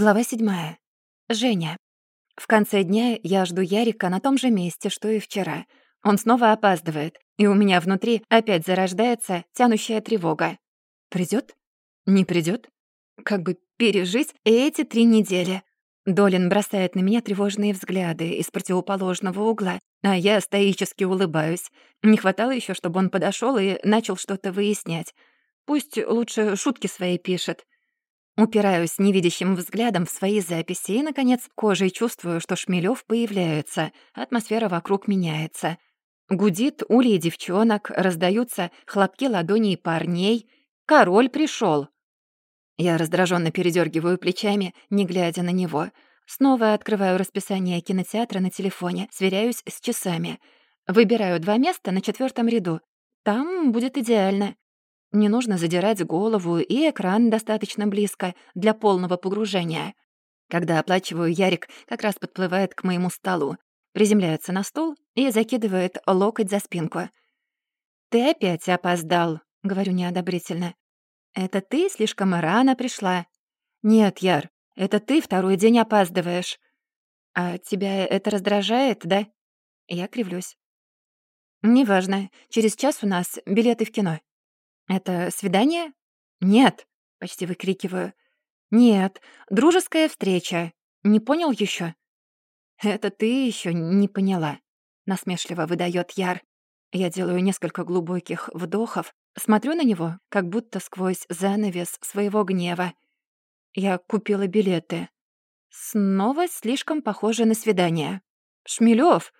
Глава седьмая. Женя. В конце дня я жду Ярика на том же месте, что и вчера. Он снова опаздывает, и у меня внутри опять зарождается тянущая тревога. Придет? Не придет? Как бы пережить эти три недели? Долин бросает на меня тревожные взгляды из противоположного угла, а я стоически улыбаюсь. Не хватало еще, чтобы он подошел и начал что-то выяснять. Пусть лучше шутки свои пишет. Упираюсь невидящим взглядом в свои записи и, наконец, кожей чувствую, что Шмелёв появляется, атмосфера вокруг меняется. Гудит улей девчонок, раздаются хлопки ладоней парней. «Король пришел. Я раздраженно передергиваю плечами, не глядя на него. Снова открываю расписание кинотеатра на телефоне, сверяюсь с часами. Выбираю два места на четвертом ряду. Там будет идеально. Не нужно задирать голову, и экран достаточно близко для полного погружения. Когда оплачиваю, Ярик как раз подплывает к моему столу, приземляется на стул и закидывает локоть за спинку. «Ты опять опоздал», — говорю неодобрительно. «Это ты слишком рано пришла». «Нет, Яр, это ты второй день опаздываешь». «А тебя это раздражает, да?» Я кривлюсь. «Неважно. Через час у нас билеты в кино». «Это свидание?» «Нет», — почти выкрикиваю. «Нет, дружеская встреча. Не понял еще? «Это ты еще не поняла», — насмешливо выдает Яр. Я делаю несколько глубоких вдохов, смотрю на него, как будто сквозь занавес своего гнева. Я купила билеты. Снова слишком похоже на свидание. Шмелёв!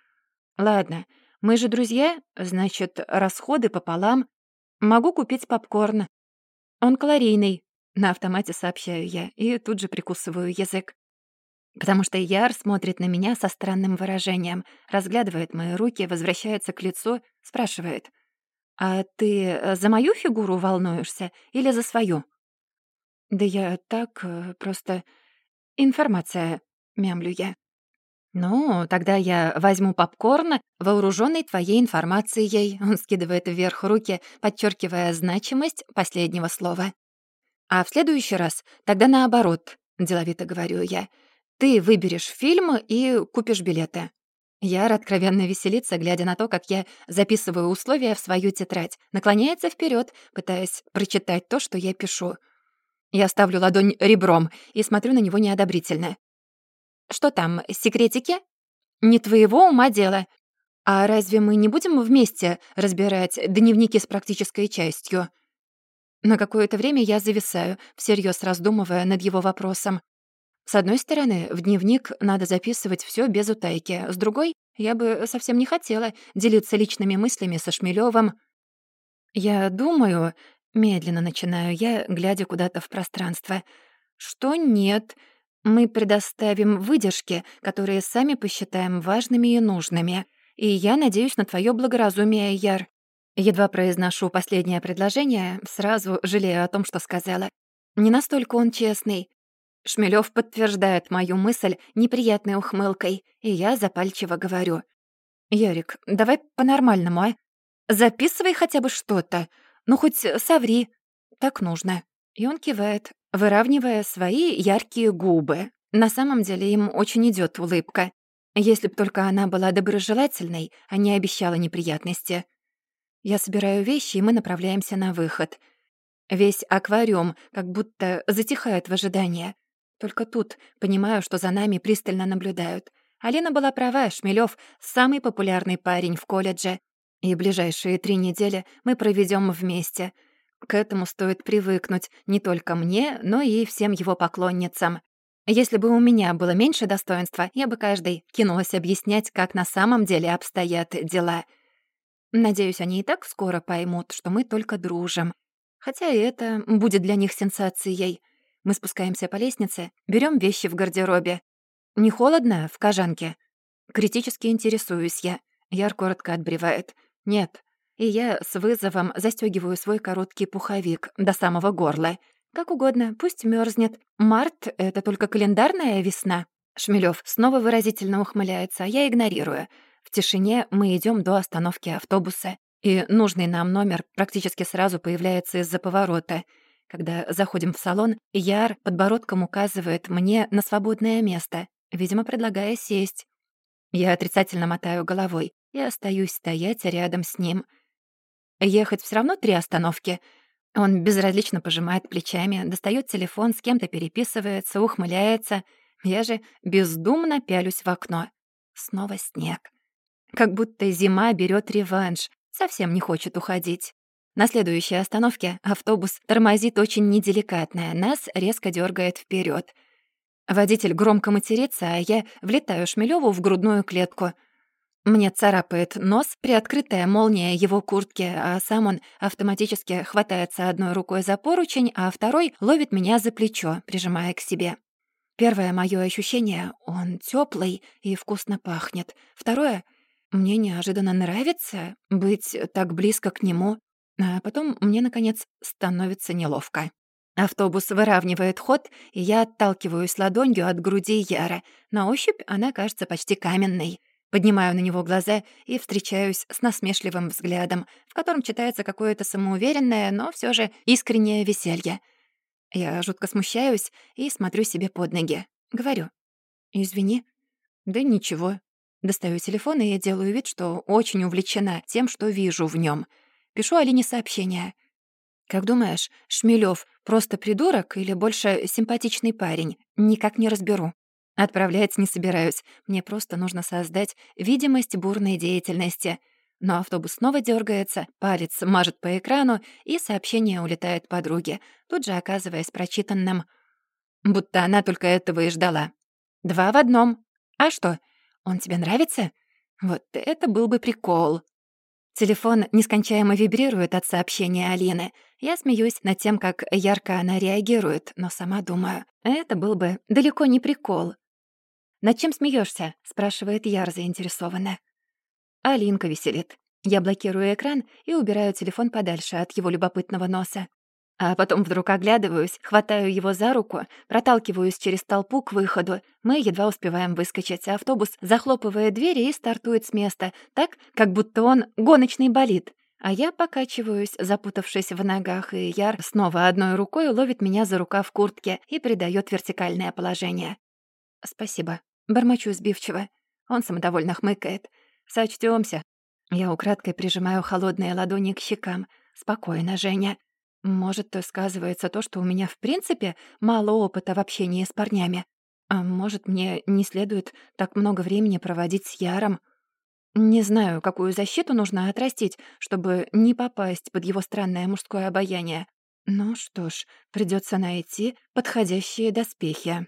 Ладно, мы же друзья, значит, расходы пополам. Могу купить попкорн. Он калорийный, на автомате сообщаю я и тут же прикусываю язык. Потому что Яр смотрит на меня со странным выражением, разглядывает мои руки, возвращается к лицу, спрашивает. «А ты э, за мою фигуру волнуешься или за свою?» «Да я так, э, просто... Информация», — мямлю я. «Ну, тогда я возьму попкорн, вооруженный твоей информацией», — он скидывает вверх руки, подчеркивая значимость последнего слова. «А в следующий раз тогда наоборот», — деловито говорю я. «Ты выберешь фильм и купишь билеты». Яр откровенно веселится, глядя на то, как я записываю условия в свою тетрадь, наклоняется вперед, пытаясь прочитать то, что я пишу. Я ставлю ладонь ребром и смотрю на него неодобрительно. Что там, секретики? Не твоего ума дело. А разве мы не будем вместе разбирать дневники с практической частью? На какое-то время я зависаю, всерьез раздумывая над его вопросом. С одной стороны, в дневник надо записывать все без утайки. С другой, я бы совсем не хотела делиться личными мыслями со Шмелевым. Я думаю, медленно начинаю я, глядя куда-то в пространство, что нет — мы предоставим выдержки, которые сами посчитаем важными и нужными. И я надеюсь на твое благоразумие, Яр. Едва произношу последнее предложение, сразу жалею о том, что сказала. Не настолько он честный. Шмелёв подтверждает мою мысль неприятной ухмылкой, и я запальчиво говорю. «Ярик, давай по-нормальному, а? Записывай хотя бы что-то. Ну, хоть соври. Так нужно». И он кивает, выравнивая свои яркие губы. На самом деле им очень идет улыбка. Если б только она была доброжелательной, а не обещала неприятности. Я собираю вещи, и мы направляемся на выход. Весь аквариум как будто затихает в ожидании. Только тут понимаю, что за нами пристально наблюдают. Алина была права, Шмелёв — самый популярный парень в колледже. И ближайшие три недели мы проведем вместе — к этому стоит привыкнуть не только мне, но и всем его поклонницам. Если бы у меня было меньше достоинства, я бы каждый кинулась объяснять, как на самом деле обстоят дела. Надеюсь, они и так скоро поймут, что мы только дружим. Хотя и это будет для них сенсацией. Мы спускаемся по лестнице, берем вещи в гардеробе. Не холодно в кожанке? Критически интересуюсь я. Яр коротко отбревает. Нет, и я с вызовом застегиваю свой короткий пуховик до самого горла. Как угодно, пусть мерзнет. Март — это только календарная весна. Шмелев снова выразительно ухмыляется, а я игнорирую. В тишине мы идем до остановки автобуса, и нужный нам номер практически сразу появляется из-за поворота. Когда заходим в салон, Яр подбородком указывает мне на свободное место, видимо, предлагая сесть. Я отрицательно мотаю головой и остаюсь стоять рядом с ним. Ехать все равно три остановки. Он безразлично пожимает плечами, достает телефон, с кем-то переписывается, ухмыляется. Я же бездумно пялюсь в окно. Снова снег. Как будто зима берет реванш, совсем не хочет уходить. На следующей остановке автобус тормозит очень неделикатно, нас резко дергает вперед. Водитель громко матерится, а я влетаю Шмелёву в грудную клетку. Мне царапает нос приоткрытая молния его куртки, а сам он автоматически хватается одной рукой за поручень, а второй ловит меня за плечо, прижимая к себе. Первое моё ощущение — он тёплый и вкусно пахнет. Второе — мне неожиданно нравится быть так близко к нему. А потом мне, наконец, становится неловко. Автобус выравнивает ход, и я отталкиваюсь ладонью от груди Яра. На ощупь она кажется почти каменной. Поднимаю на него глаза и встречаюсь с насмешливым взглядом, в котором читается какое-то самоуверенное, но все же искреннее веселье. Я жутко смущаюсь и смотрю себе под ноги. Говорю. «Извини». «Да ничего». Достаю телефон, и делаю вид, что очень увлечена тем, что вижу в нем. Пишу Алине сообщение. «Как думаешь, Шмелёв просто придурок или больше симпатичный парень? Никак не разберу». Отправлять не собираюсь. Мне просто нужно создать видимость бурной деятельности. Но автобус снова дергается, палец мажет по экрану, и сообщение улетает подруге, тут же оказываясь прочитанным. Будто она только этого и ждала. «Два в одном. А что, он тебе нравится? Вот это был бы прикол». Телефон нескончаемо вибрирует от сообщения Алины. Я смеюсь над тем, как ярко она реагирует, но сама думаю, это был бы далеко не прикол. «Над чем смеешься? спрашивает Яр заинтересованно. Алинка веселит. Я блокирую экран и убираю телефон подальше от его любопытного носа. А потом вдруг оглядываюсь, хватаю его за руку, проталкиваюсь через толпу к выходу. Мы едва успеваем выскочить. Автобус захлопывает двери и стартует с места, так, как будто он гоночный болид. А я покачиваюсь, запутавшись в ногах, и Яр снова одной рукой ловит меня за рукав куртки и придает вертикальное положение. «Спасибо», — бормочу сбивчиво. Он самодовольно хмыкает. Сочтёмся. Я украдкой прижимаю холодные ладони к щекам. «Спокойно, Женя. Может, сказывается то, что у меня в принципе мало опыта в общении с парнями. А может, мне не следует так много времени проводить с Яром? Не знаю, какую защиту нужно отрастить, чтобы не попасть под его странное мужское обаяние. Ну что ж, придется найти подходящие доспехи.